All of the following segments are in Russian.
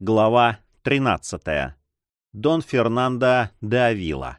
Глава 13. Дон Фернандо де Авила.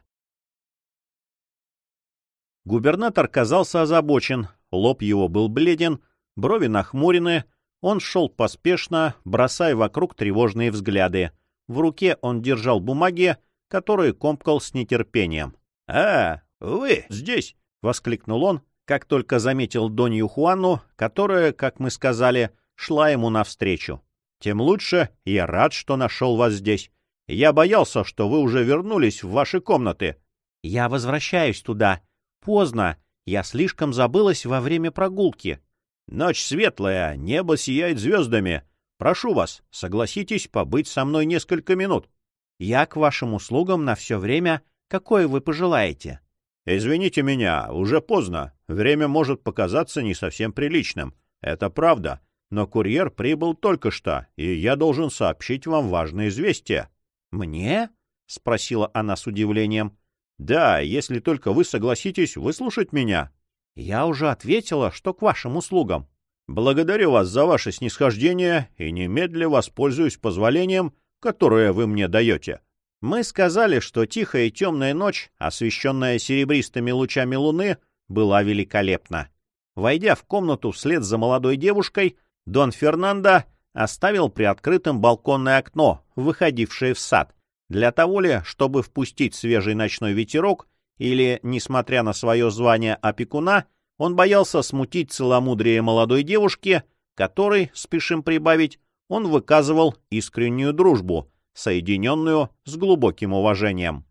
Губернатор казался озабочен, лоб его был бледен, брови нахмурены, он шел поспешно, бросая вокруг тревожные взгляды. В руке он держал бумаги, которые комкал с нетерпением. — А, вы здесь! — воскликнул он, как только заметил Донью Хуану, которая, как мы сказали, шла ему навстречу. Тем лучше. Я рад, что нашел вас здесь. Я боялся, что вы уже вернулись в ваши комнаты. — Я возвращаюсь туда. Поздно. Я слишком забылась во время прогулки. — Ночь светлая, небо сияет звездами. Прошу вас, согласитесь побыть со мной несколько минут. — Я к вашим услугам на все время, какое вы пожелаете. — Извините меня, уже поздно. Время может показаться не совсем приличным. Это правда. — но курьер прибыл только что, и я должен сообщить вам важное известие. — Мне? — спросила она с удивлением. — Да, если только вы согласитесь выслушать меня. — Я уже ответила, что к вашим услугам. — Благодарю вас за ваше снисхождение и немедля воспользуюсь позволением, которое вы мне даете. Мы сказали, что тихая и темная ночь, освещенная серебристыми лучами луны, была великолепна. Войдя в комнату вслед за молодой девушкой, Дон Фернандо оставил приоткрытым балконное окно, выходившее в сад, для того ли, чтобы впустить свежий ночной ветерок, или, несмотря на свое звание опекуна, он боялся смутить целомудрие молодой девушки, которой, спешим прибавить, он выказывал искреннюю дружбу, соединенную с глубоким уважением.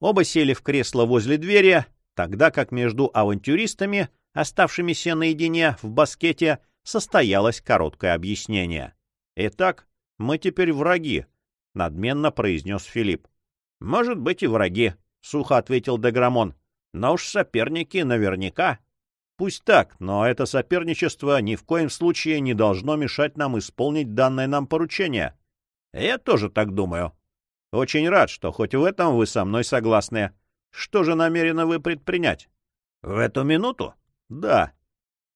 Оба сели в кресло возле двери, тогда как между авантюристами, оставшимися наедине в баскете, состоялось короткое объяснение. «Итак, мы теперь враги», — надменно произнес Филипп. «Может быть и враги», — сухо ответил Деграмон. «Но уж соперники наверняка». «Пусть так, но это соперничество ни в коем случае не должно мешать нам исполнить данное нам поручение». «Я тоже так думаю». «Очень рад, что хоть в этом вы со мной согласны. Что же намерены вы предпринять?» «В эту минуту?» «Да»,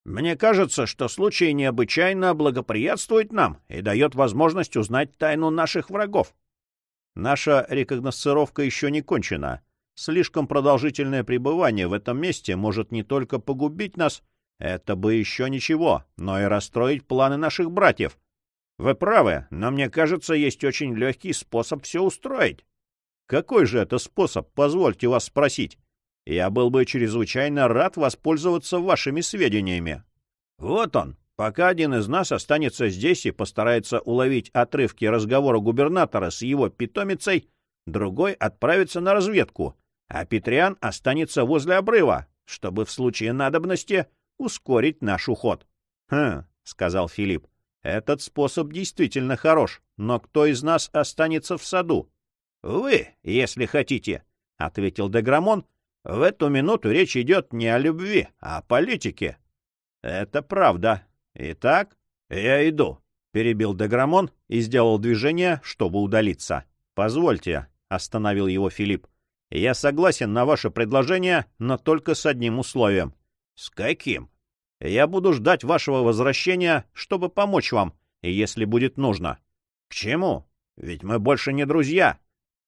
мне кажется, что случай необычайно благоприятствует нам и дает возможность узнать тайну наших врагов. Наша рекогносцировка еще не кончена. Слишком продолжительное пребывание в этом месте может не только погубить нас, это бы еще ничего, но и расстроить планы наших братьев. Вы правы, но мне кажется, есть очень легкий способ все устроить. Какой же это способ, позвольте вас спросить? Я был бы чрезвычайно рад воспользоваться вашими сведениями. Вот он. Пока один из нас останется здесь и постарается уловить отрывки разговора губернатора с его питомицей, другой отправится на разведку, а Петриан останется возле обрыва, чтобы в случае надобности ускорить наш уход. — Хм, — сказал Филипп, — этот способ действительно хорош, но кто из нас останется в саду? — Вы, если хотите, — ответил Деграмон, в эту минуту речь идет не о любви, а о политике. — Это правда. Итак, я иду, — перебил Деграмон и сделал движение, чтобы удалиться. — Позвольте, — остановил его Филипп. — Я согласен на ваше предложение, но только с одним условием. — С каким? — Я буду ждать вашего возвращения, чтобы помочь вам, если будет нужно. — К чему? Ведь мы больше не друзья,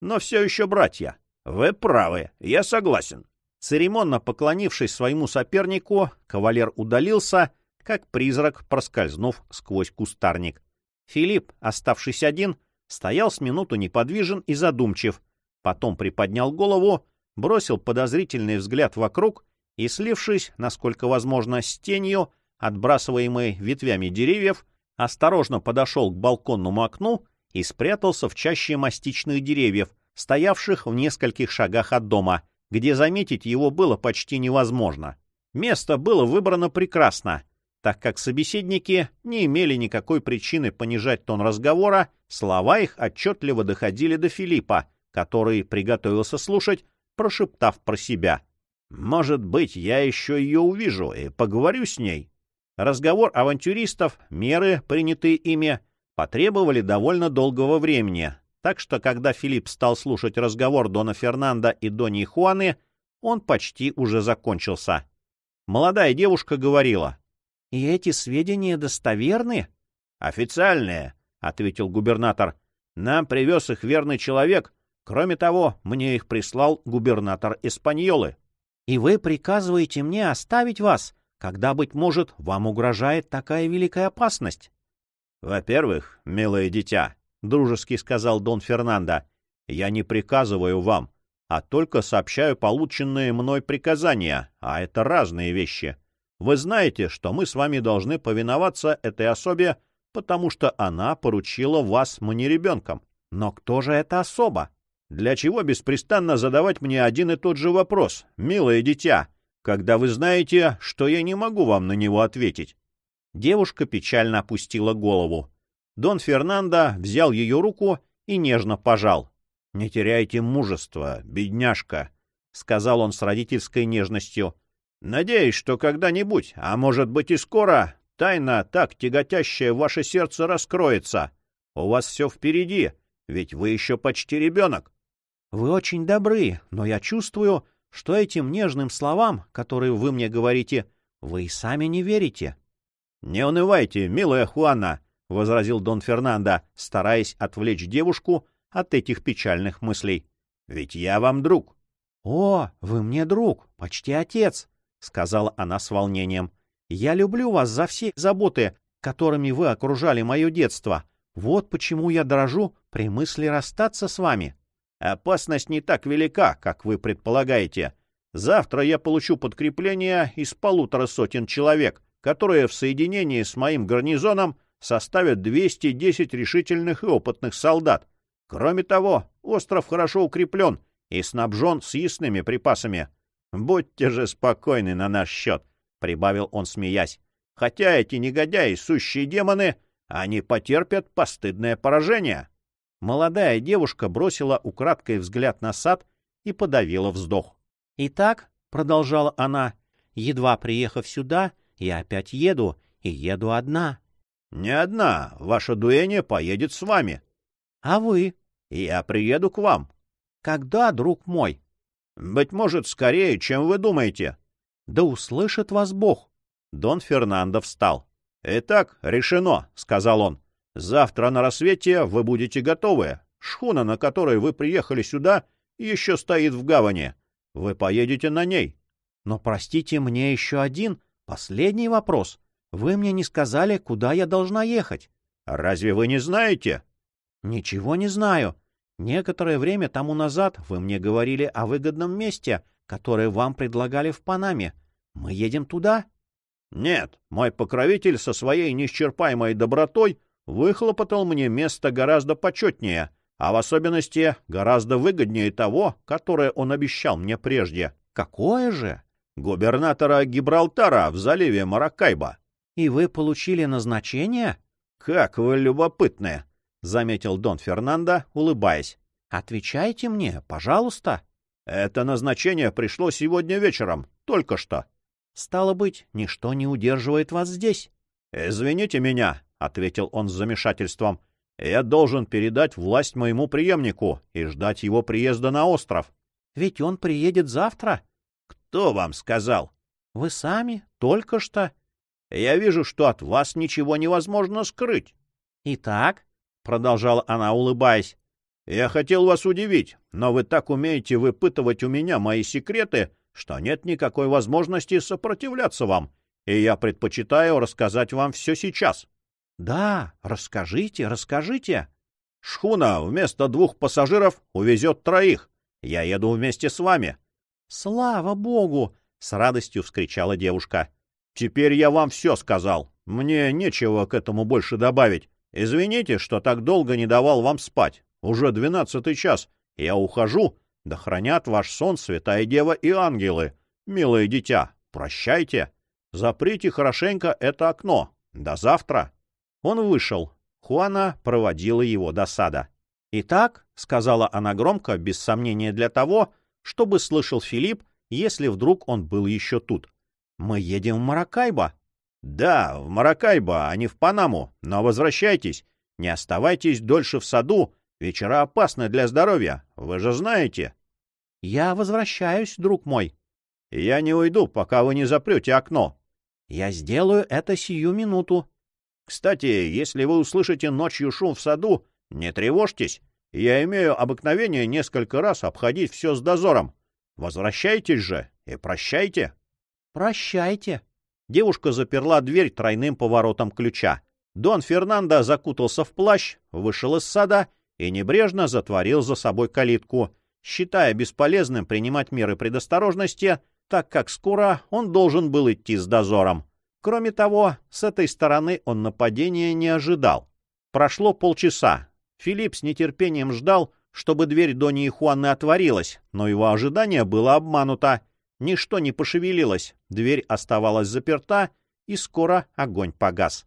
но все еще братья. Вы правы, я согласен. Церемонно поклонившись своему сопернику, кавалер удалился, как призрак, проскользнув сквозь кустарник. Филипп, оставшись один, стоял с минуту неподвижен и задумчив, потом приподнял голову, бросил подозрительный взгляд вокруг и, слившись, насколько возможно, с тенью, отбрасываемой ветвями деревьев, осторожно подошел к балконному окну и спрятался в чаще мастичных деревьев, стоявших в нескольких шагах от дома — где заметить его было почти невозможно. Место было выбрано прекрасно, так как собеседники не имели никакой причины понижать тон разговора, слова их отчетливо доходили до Филиппа, который приготовился слушать, прошептав про себя. «Может быть, я еще ее увижу и поговорю с ней». Разговор авантюристов, меры, принятые ими, потребовали довольно долгого времени, так что, когда Филипп стал слушать разговор Дона Фернанда и Дони Хуаны, он почти уже закончился. Молодая девушка говорила. — И эти сведения достоверны? — Официальные, — ответил губернатор. Нам привез их верный человек. Кроме того, мне их прислал губернатор Испаньолы. И вы приказываете мне оставить вас, когда, быть может, вам угрожает такая великая опасность? — Во-первых, милое дитя, — дружески сказал Дон Фернандо, — я не приказываю вам, а только сообщаю полученные мной приказания, а это разные вещи. Вы знаете, что мы с вами должны повиноваться этой особе, потому что она поручила вас мне ребенком. Но кто же эта особа? Для чего беспрестанно задавать мне один и тот же вопрос, милое дитя, когда вы знаете, что я не могу вам на него ответить? Девушка печально опустила голову. Дон Фернандо взял ее руку и нежно пожал. — Не теряйте мужества, бедняжка, — сказал он с родительской нежностью. Надеюсь, что когда-нибудь, а может быть и скоро, тайна, так тяготящая ваше сердце, раскроется. У вас все впереди, ведь вы еще почти ребенок. — Вы очень добры, но я чувствую, что этим нежным словам, которые вы мне говорите, вы и сами не верите. — Не унывайте, милая Хуана, — возразил Дон Фернандо, стараясь отвлечь девушку от этих печальных мыслей. — Ведь я вам друг. — О, вы мне друг, почти отец, — сказала она с волнением. — Я люблю вас за все заботы, которыми вы окружали мое детство. Вот почему я дрожу при мысли расстаться с вами. — Опасность не так велика, как вы предполагаете. Завтра я получу подкрепление из полутора сотен человек, которые в соединении с моим гарнизоном составят 210 решительных и опытных солдат. Кроме того, остров хорошо укреплен и снабжен съестными припасами. Будьте же спокойны на наш счет, — прибавил он, смеясь. Хотя эти негодяи, сущие демоны, они потерпят постыдное поражение. Молодая девушка бросила украдкой взгляд на сад и подавила вздох. — Итак, — продолжала она, — едва приехав сюда, я опять еду, и еду одна. — Не одна, ваша дуэня поедет с вами. — А вы? — Я приеду к вам. — Когда, друг мой? Быть может, скорее, чем вы думаете. Да услышит вас Бог. Дон Фернандо встал. Итак, решено, сказал он. Завтра на рассвете вы будете готовы. Шхуна, на которой вы приехали сюда, еще стоит в гавани. Вы поедете на ней. Но простите мне еще один, последний вопрос. Вы мне не сказали, куда я должна ехать. Разве вы не знаете? Ничего не знаю. Некоторое время тому назад вы мне говорили о выгодном месте, которое вам предлагали в Панаме. Мы едем туда? Нет, мой покровитель со своей неисчерпаемой добротой выхлопотал мне место гораздо почетнее, а в особенности гораздо выгоднее того, которое он обещал мне прежде. Какое же? Губернатора Гибралтара в заливе Маракайба. И вы получили назначение? Как вы любопытны! — заметил Дон Фернандо, улыбаясь. — Отвечайте мне, пожалуйста. — Это назначение пришло сегодня вечером, только что. — Стало быть, ничто не удерживает вас здесь. — Извините меня, — ответил он с замешательством. — Я должен передать власть моему преемнику и ждать его приезда на остров. — Ведь он приедет завтра. — Кто вам сказал? — Вы сами, только что. — Я вижу, что от вас ничего невозможно скрыть. — Итак? — продолжала она, улыбаясь. — Я хотел вас удивить, но вы так умеете выпытывать у меня мои секреты, что нет никакой возможности сопротивляться вам, и я предпочитаю рассказать вам все сейчас. — Да, расскажите, расскажите. — Шхуна вместо двух пассажиров увезет троих. Я еду вместе с вами. — Слава богу! — с радостью вскричала девушка. — Теперь я вам все сказал. Мне нечего к этому больше добавить. Извините, что так долго не давал вам спать. Уже двенадцатый час. Я ухожу. Да хранят ваш сон святая дева и ангелы. Милое дитя, прощайте. Заприте хорошенько это окно. До завтра. Он вышел. Хуана проводила его до сада. «Итак», — сказала она громко, без сомнения для того, чтобы слышал Филипп, если вдруг он был еще тут. «Мы едем в Маракайбо». Да, в Маракайбо, а не в Панаму. Но возвращайтесь. Не оставайтесь дольше в саду. Вечера опасны для здоровья. Вы же знаете. Я возвращаюсь, друг мой. Я не уйду, пока вы не запрете окно. Я сделаю это сию минуту. Кстати, если вы услышите ночью шум в саду, Не тревожьтесь, я имею обыкновение несколько раз обходить все с дозором. Возвращайтесь же и прощайте. Прощайте. Девушка заперла дверь тройным поворотом ключа. Дон Фернандо закутался в плащ, вышел из сада и небрежно затворил за собой калитку, считая бесполезным принимать меры предосторожности, так как скоро он должен был идти с дозором. Кроме того, с этой стороны он нападения не ожидал. Прошло полчаса. Филипп с нетерпением ждал, чтобы дверь Дони и Хуанны отворилась, но его ожидание было обмануто. Ничто не пошевелилось, дверь оставалась заперта, и скоро огонь погас.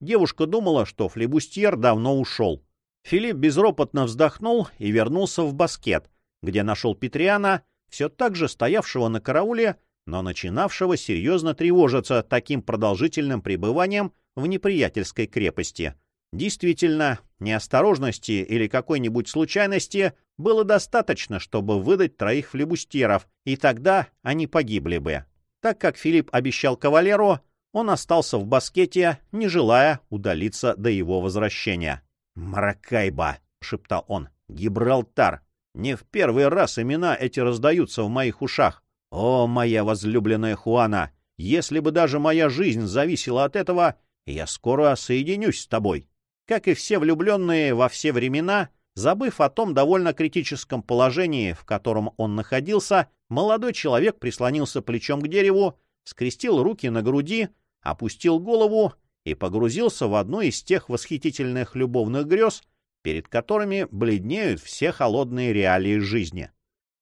Девушка думала, что флебустьер давно ушел. Филипп безропотно вздохнул и вернулся в баскет, где нашел Петриана, все так же стоявшего на карауле, но начинавшего серьезно тревожиться таким продолжительным пребыванием в неприятельской крепости. Действительно, неосторожности или какой-нибудь случайности было достаточно, чтобы выдать троих флебустеров, и тогда они погибли бы. Так как Филипп обещал кавалеру, он остался в баскете, не желая удалиться до его возвращения. «Маракайба!» — шептал он. «Гибралтар! Не в первый раз имена эти раздаются в моих ушах. О, моя возлюбленная Хуана! Если бы даже моя жизнь зависела от этого, я скоро соединюсь с тобой!» Как и все влюбленные во все времена, забыв о том довольно критическом положении, в котором он находился, молодой человек прислонился плечом к дереву, скрестил руки на груди, опустил голову и погрузился в одну из тех восхитительных любовных грез, перед которыми бледнеют все холодные реалии жизни.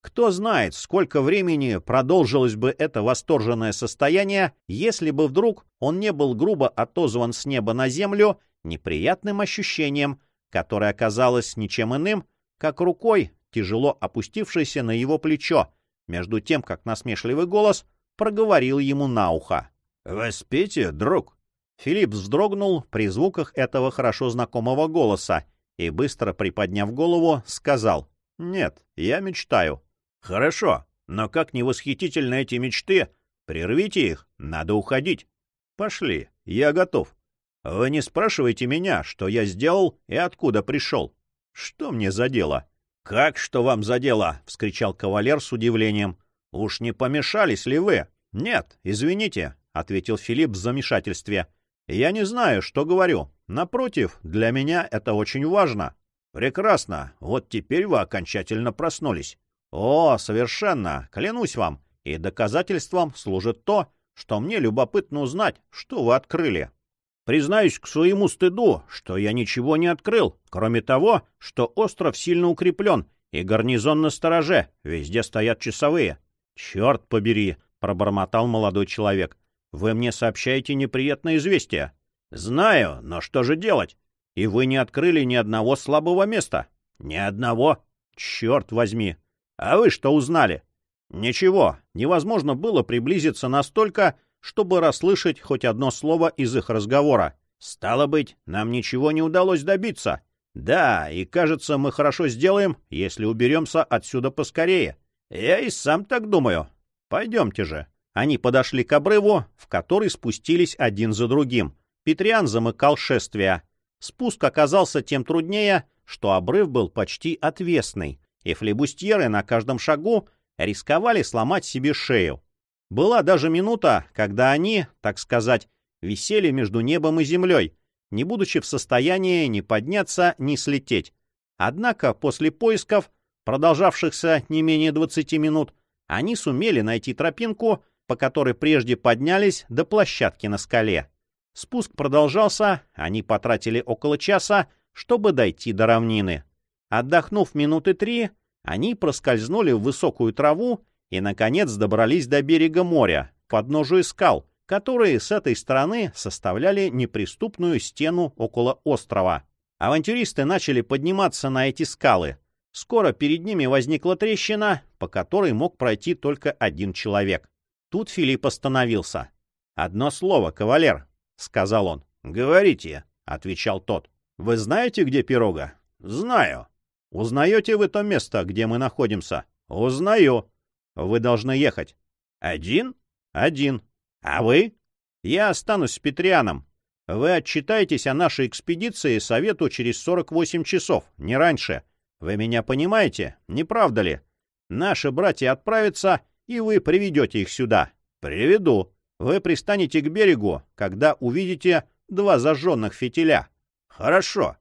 Кто знает, сколько времени продолжилось бы это восторженное состояние, если бы вдруг он не был грубо отозван с неба на землю неприятным ощущением, которое оказалось ничем иным, как рукой, тяжело опустившейся на его плечо, между тем, как насмешливый голос проговорил ему на ухо. — Вы спите, друг? Филипп вздрогнул при звуках этого хорошо знакомого голоса и, быстро приподняв голову, сказал — Нет, я мечтаю. — Хорошо, но как не восхитительны эти мечты, прервите их, надо уходить. — Пошли, я готов. Вы не спрашивайте меня, что я сделал и откуда пришел. Что мне за дело? — Как что вам за дело? — вскричал кавалер с удивлением. — Уж не помешались ли вы? — Нет, извините, — ответил Филипп в замешательстве. — Я не знаю, что говорю. Напротив, для меня это очень важно. — Прекрасно. Вот теперь вы окончательно проснулись. — О, совершенно, клянусь вам. И доказательством служит то, что мне любопытно узнать, что вы открыли. Признаюсь к своему стыду, что я ничего не открыл, кроме того, что остров сильно укреплен и гарнизон на стороже, везде стоят часовые. — Черт побери! — пробормотал молодой человек. — Вы мне сообщаете неприятное известие. — Знаю, но что же делать? И вы не открыли ни одного слабого места. — Ни одного? Черт возьми! А вы что узнали? — Ничего, невозможно было приблизиться настолько, чтобы расслышать хоть одно слово из их разговора. Стало быть, нам ничего не удалось добиться. Да, и кажется, мы хорошо сделаем, если уберемся отсюда поскорее. Я и сам так думаю. Пойдемте же. Они подошли к обрыву, в который спустились один за другим. Петриан замыкал шествие. Спуск оказался тем труднее, что обрыв был почти отвесный, и флебустьеры на каждом шагу рисковали сломать себе шею. Была даже минута, когда они, так сказать, висели между небом и землей, не будучи в состоянии ни подняться, ни слететь. Однако после поисков, продолжавшихся не менее 20 минут, они сумели найти тропинку, по которой прежде поднялись до площадки на скале. Спуск продолжался, они потратили около часа, чтобы дойти до равнины. Отдохнув минуты три, они проскользнули в высокую траву и, наконец, добрались до берега моря, подножию скал, которые с этой стороны составляли неприступную стену около острова. Авантюристы начали подниматься на эти скалы. Скоро перед ними возникла трещина, по которой мог пройти только один человек. Тут Филипп остановился. «Одно слово, кавалер», — сказал он. «Говорите», — отвечал тот. «Вы знаете, где пирога?» «Знаю». «Узнаете вы то место, где мы находимся?» «Узнаю», вы должны ехать. Один? Один. А вы? Я останусь с Петрианом. Вы отчитаетесь о нашей экспедиции совету через 48 часов, не раньше. Вы меня понимаете, не правда ли? Наши братья отправятся, и вы приведете их сюда. Приведу. Вы пристанете к берегу, когда увидите два зажженных фитиля. Хорошо.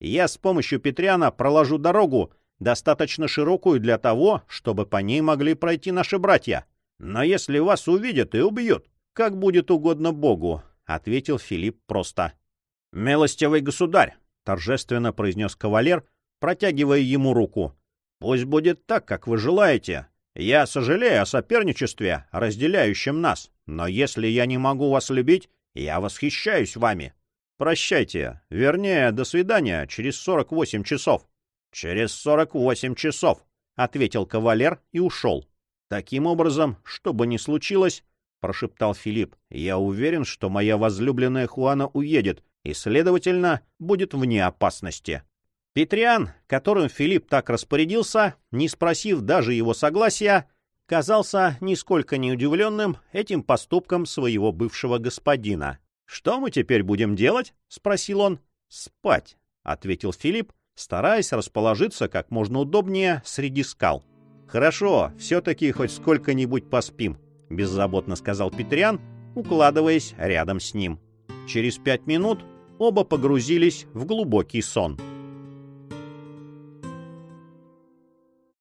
Я с помощью Петряна проложу дорогу, достаточно широкую для того, чтобы по ней могли пройти наши братья. Но если вас увидят и убьют, как будет угодно Богу, — ответил Филипп просто. — Милостивый государь, — торжественно произнес кавалер, протягивая ему руку. — Пусть будет так, как вы желаете. Я сожалею о соперничестве, разделяющем нас, но если я не могу вас любить, я восхищаюсь вами. Прощайте, вернее, до свидания через сорок восемь часов. — Через сорок восемь часов, — ответил кавалер и ушел. Таким образом, что бы ни случилось, — прошептал Филипп, — я уверен, что моя возлюбленная Хуана уедет и, следовательно, будет вне опасности. Петриан, которым Филипп так распорядился, не спросив даже его согласия, казался нисколько не удивленным этим поступком своего бывшего господина. «Что мы теперь будем делать?» — спросил он. «Спать», — ответил Филипп, стараясь расположиться как можно удобнее среди скал. «Хорошо, все-таки хоть сколько-нибудь поспим», — беззаботно сказал Петриан, укладываясь рядом с ним. Через пять минут оба погрузились в глубокий сон.